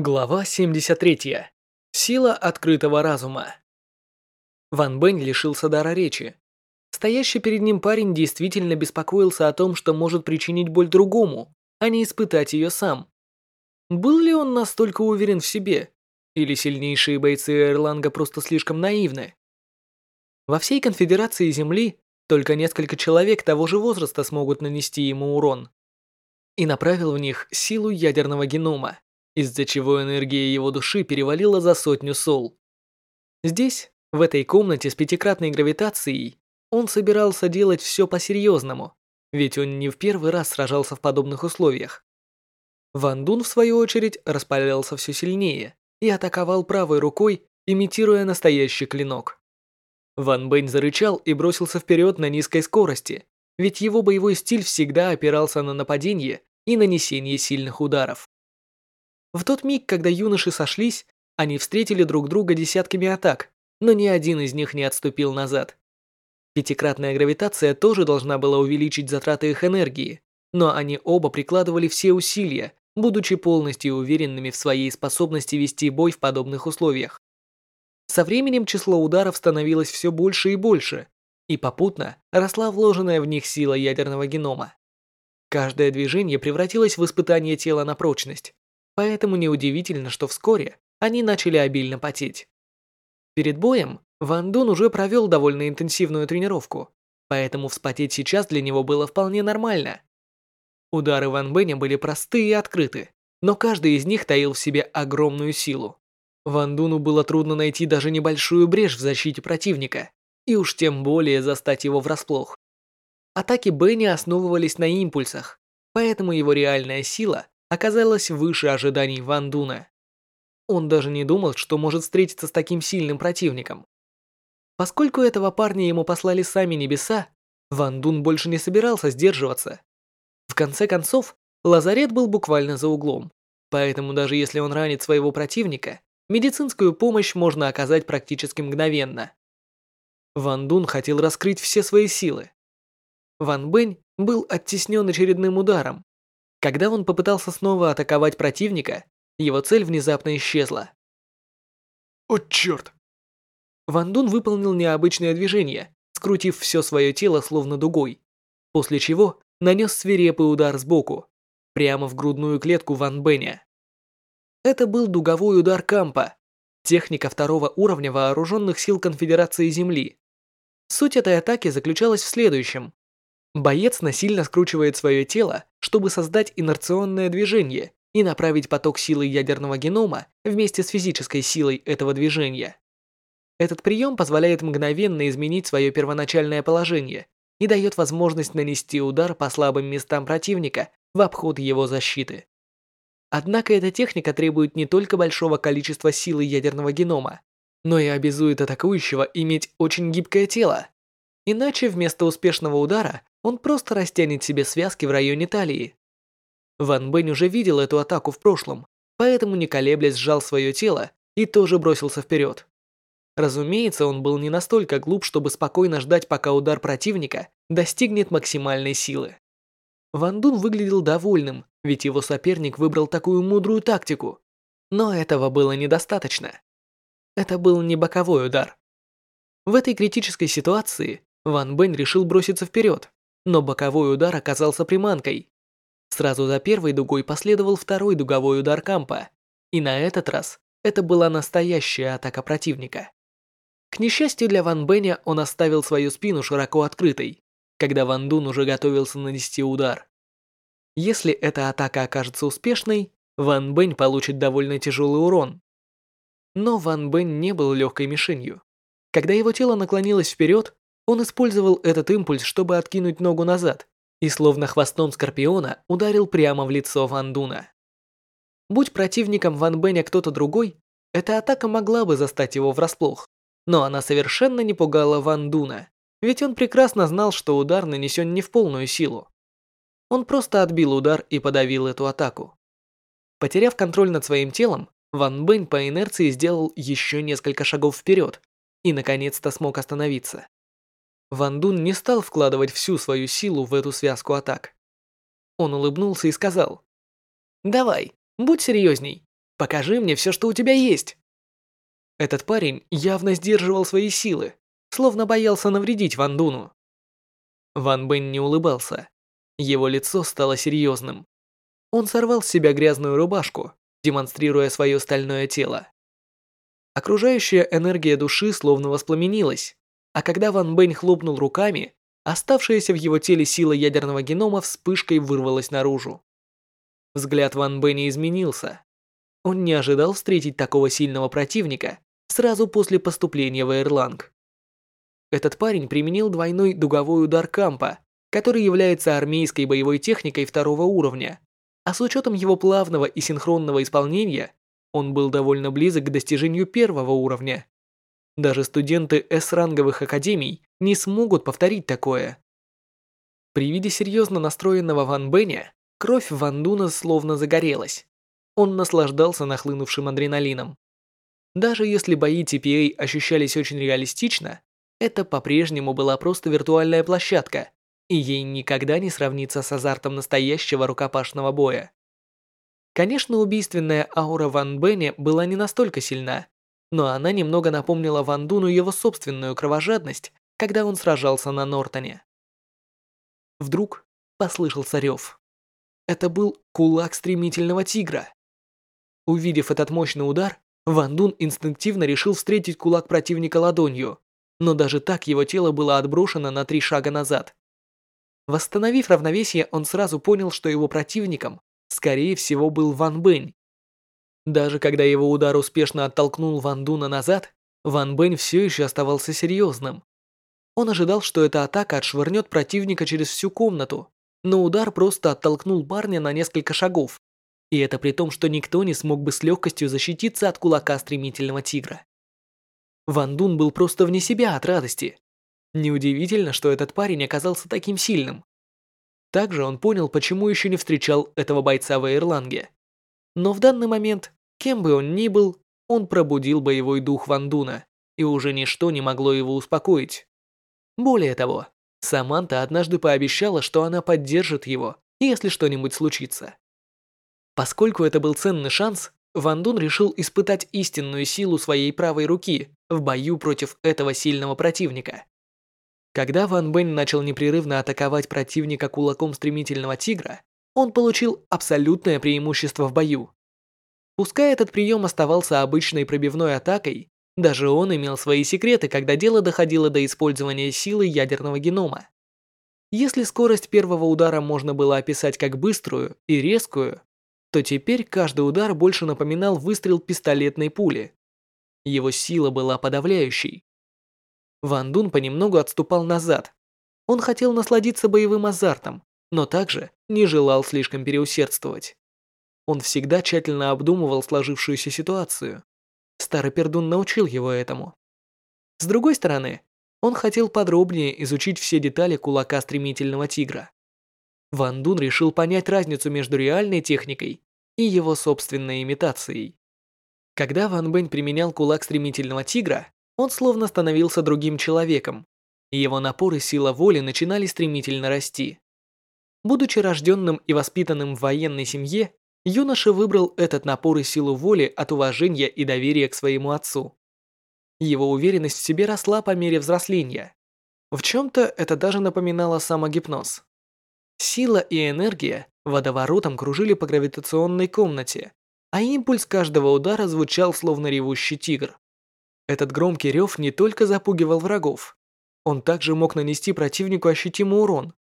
Глава 73. Сила открытого разума. Ван Бэнь лишился дара речи. Стоящий перед ним парень действительно беспокоился о том, что может причинить боль другому, а не испытать ее сам. Был ли он настолько уверен в себе? Или сильнейшие бойцы Эрланга просто слишком наивны? Во всей конфедерации Земли только несколько человек того же возраста смогут нанести ему урон. И направил в них силу ядерного генома из-за чего энергия его души перевалила за сотню сол. Здесь, в этой комнате с пятикратной гравитацией, он собирался делать все по-серьезному, ведь он не в первый раз сражался в подобных условиях. Ван Дун, в свою очередь, распалялся все сильнее и атаковал правой рукой, имитируя настоящий клинок. Ван Бэнь зарычал и бросился вперед на низкой скорости, ведь его боевой стиль всегда опирался на нападение и нанесение сильных ударов. В тот миг, когда юноши сошлись, они встретили друг друга десятками атак, но ни один из них не отступил назад. Пятикратная гравитация тоже должна была увеличить затраты их энергии, но они оба прикладывали все усилия, будучи полностью уверенными в своей способности вести бой в подобных условиях. Со временем число ударов становилось все больше и больше, и попутно росла вложенная в них сила ядерного генома. Каждое движение превратилось в испытание тела на прочность, поэтому неудивительно, что вскоре они начали обильно потеть. Перед боем Ван Дун уже провел довольно интенсивную тренировку, поэтому вспотеть сейчас для него было вполне нормально. Удары Ван Бэня были простые и открыты, но каждый из них таил в себе огромную силу. Ван Дуну было трудно найти даже небольшую брешь в защите противника, и уж тем более застать его врасплох. Атаки Бэня основывались на импульсах, поэтому его реальная сила оказалась выше ожиданий Ван Дуна. Он даже не думал, что может встретиться с таким сильным противником. Поскольку этого парня ему послали сами небеса, Ван Дун больше не собирался сдерживаться. В конце концов, лазарет был буквально за углом, поэтому даже если он ранит своего противника, медицинскую помощь можно оказать практически мгновенно. Ван Дун хотел раскрыть все свои силы. Ван Бэнь был оттеснен очередным ударом, когда он попытался снова атаковать противника, его цель внезапно исчезла. «О, черт!» Ван Дун выполнил необычное движение, скрутив все свое тело словно дугой, после чего нанес свирепый удар сбоку, прямо в грудную клетку Ван Бэня. Это был дуговой удар Кампа, техника второго уровня вооруженных сил Конфедерации Земли. Суть этой атаки заключалась в следующем. Боец насильно скручивает свое тело, чтобы создать инерционное движение и направить поток силы ядерного генома вместе с физической силой этого движения. Этот прием позволяет мгновенно изменить свое первоначальное положение и дает возможность нанести удар по слабым местам противника в обход его защиты. Однако эта техника требует не только большого количества силы ядерного генома, но и обязует атакующего иметь очень гибкое тело. Иначе вместо успешного удара он просто растянет себе связки в районе талии. Ван Бэнь уже видел эту атаку в прошлом, поэтому не колеблясь сжал свое тело и тоже бросился вперед. Разумеется, он был не настолько глуп, чтобы спокойно ждать, пока удар противника достигнет максимальной силы. Ван Дун выглядел довольным, ведь его соперник выбрал такую мудрую тактику. Но этого было недостаточно. Это был не боковой удар. В этой критической ситуации Ван Бэнь решил броситься вперед, но боковой удар оказался приманкой. Сразу за первой дугой последовал второй дуговой удар Кампа, и на этот раз это была настоящая атака противника. К несчастью для Ван Бэня, он оставил свою спину широко открытой, когда Ван Дун уже готовился нанести удар. Если эта атака окажется успешной, Ван Бэнь получит довольно тяжелый урон. Но Ван Бэнь не был легкой мишенью. Когда его тело наклонилось вперед, он использовал этот импульс, чтобы откинуть ногу назад, и словно хвостом скорпиона ударил прямо в лицо Ван Дуна. Будь противником Ван Бэня кто-то другой, эта атака могла бы застать его врасплох, но она совершенно не пугала Ван Дуна, ведь он прекрасно знал, что удар нанесен не в полную силу. Он просто отбил удар и подавил эту атаку. Потеряв контроль над своим телом, Ван Бэнь по инерции сделал еще несколько шагов вперед и наконец-то смог остановиться. Ван Дун не стал вкладывать всю свою силу в эту связку атак. Он улыбнулся и сказал, «Давай, будь серьезней. Покажи мне все, что у тебя есть!» Этот парень явно сдерживал свои силы, словно боялся навредить Ван Дуну. Ван Бен не улыбался. Его лицо стало серьезным. Он сорвал с себя грязную рубашку, демонстрируя свое стальное тело. Окружающая энергия души словно воспламенилась, а когда Ван Бэнь хлопнул руками, оставшаяся в его теле сила ядерного генома вспышкой вырвалась наружу. Взгляд Ван Бэня изменился. Он не ожидал встретить такого сильного противника сразу после поступления в Эрланг. Этот парень применил двойной дуговой удар Кампа, который является армейской боевой техникой второго уровня, а с учетом его плавного и синхронного исполнения он был довольно близок к достижению первого уровня. Даже студенты С-ранговых академий не смогут повторить такое. При виде серьезно настроенного Ван Беня, кровь Ван Дуна словно загорелась. Он наслаждался нахлынувшим адреналином. Даже если бои TPA ощущались очень реалистично, это по-прежнему была просто виртуальная площадка, и ей никогда не сравнится с азартом настоящего рукопашного боя. Конечно, убийственная аура Ван Бэня была не настолько сильна, но она немного напомнила Ван Дуну его собственную кровожадность, когда он сражался на Нортоне. Вдруг послышался рев. Это был кулак стремительного тигра. Увидев этот мощный удар, Ван Дун инстинктивно решил встретить кулак противника ладонью, но даже так его тело было отброшено на три шага назад. Восстановив равновесие, он сразу понял, что его противником скорее всего, был Ван Бэнь. Даже когда его удар успешно оттолкнул Ван Дуна назад, Ван Бэнь все еще оставался серьезным. Он ожидал, что эта атака отшвырнет противника через всю комнату, но удар просто оттолкнул парня на несколько шагов. И это при том, что никто не смог бы с легкостью защититься от кулака стремительного тигра. Ван Дун был просто вне себя от радости. Неудивительно, что этот парень оказался таким сильным. Также он понял, почему еще не встречал этого бойца в Эйрланге. Но в данный момент, кем бы он ни был, он пробудил боевой дух Вандуна, и уже ничто не могло его успокоить. Более того, Саманта однажды пообещала, что она поддержит его, если что-нибудь случится. Поскольку это был ценный шанс, Ван Дун решил испытать истинную силу своей правой руки в бою против этого сильного противника. Когда Ван Бэнь начал непрерывно атаковать противника кулаком стремительного тигра, он получил абсолютное преимущество в бою. Пускай этот прием оставался обычной пробивной атакой, даже он имел свои секреты, когда дело доходило до использования силы ядерного генома. Если скорость первого удара можно было описать как быструю и резкую, то теперь каждый удар больше напоминал выстрел пистолетной пули. Его сила была подавляющей, Ван Дун понемногу отступал назад. Он хотел насладиться боевым азартом, но также не желал слишком переусердствовать. Он всегда тщательно обдумывал сложившуюся ситуацию. Старый пердун научил его этому. С другой стороны, он хотел подробнее изучить все детали кулака стремительного тигра. Ван Дун решил понять разницу между реальной техникой и его собственной имитацией. Когда Ван Бэнь применял кулак стремительного тигра, он словно становился другим человеком, и его напор и сила воли начинали стремительно расти. Будучи рожденным и воспитанным в военной семье, юноша выбрал этот напор и силу воли от уважения и доверия к своему отцу. Его уверенность в себе росла по мере взросления. В чем-то это даже напоминало самогипноз. Сила и энергия водоворотом кружили по гравитационной комнате, а импульс каждого удара звучал словно ревущий тигр. Этот громкий рев не только запугивал врагов, он также мог нанести противнику ощутимый урон.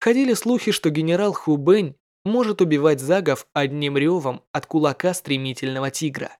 Ходили слухи, что генерал Ху Бэнь может убивать загов одним ревом от кулака стремительного тигра.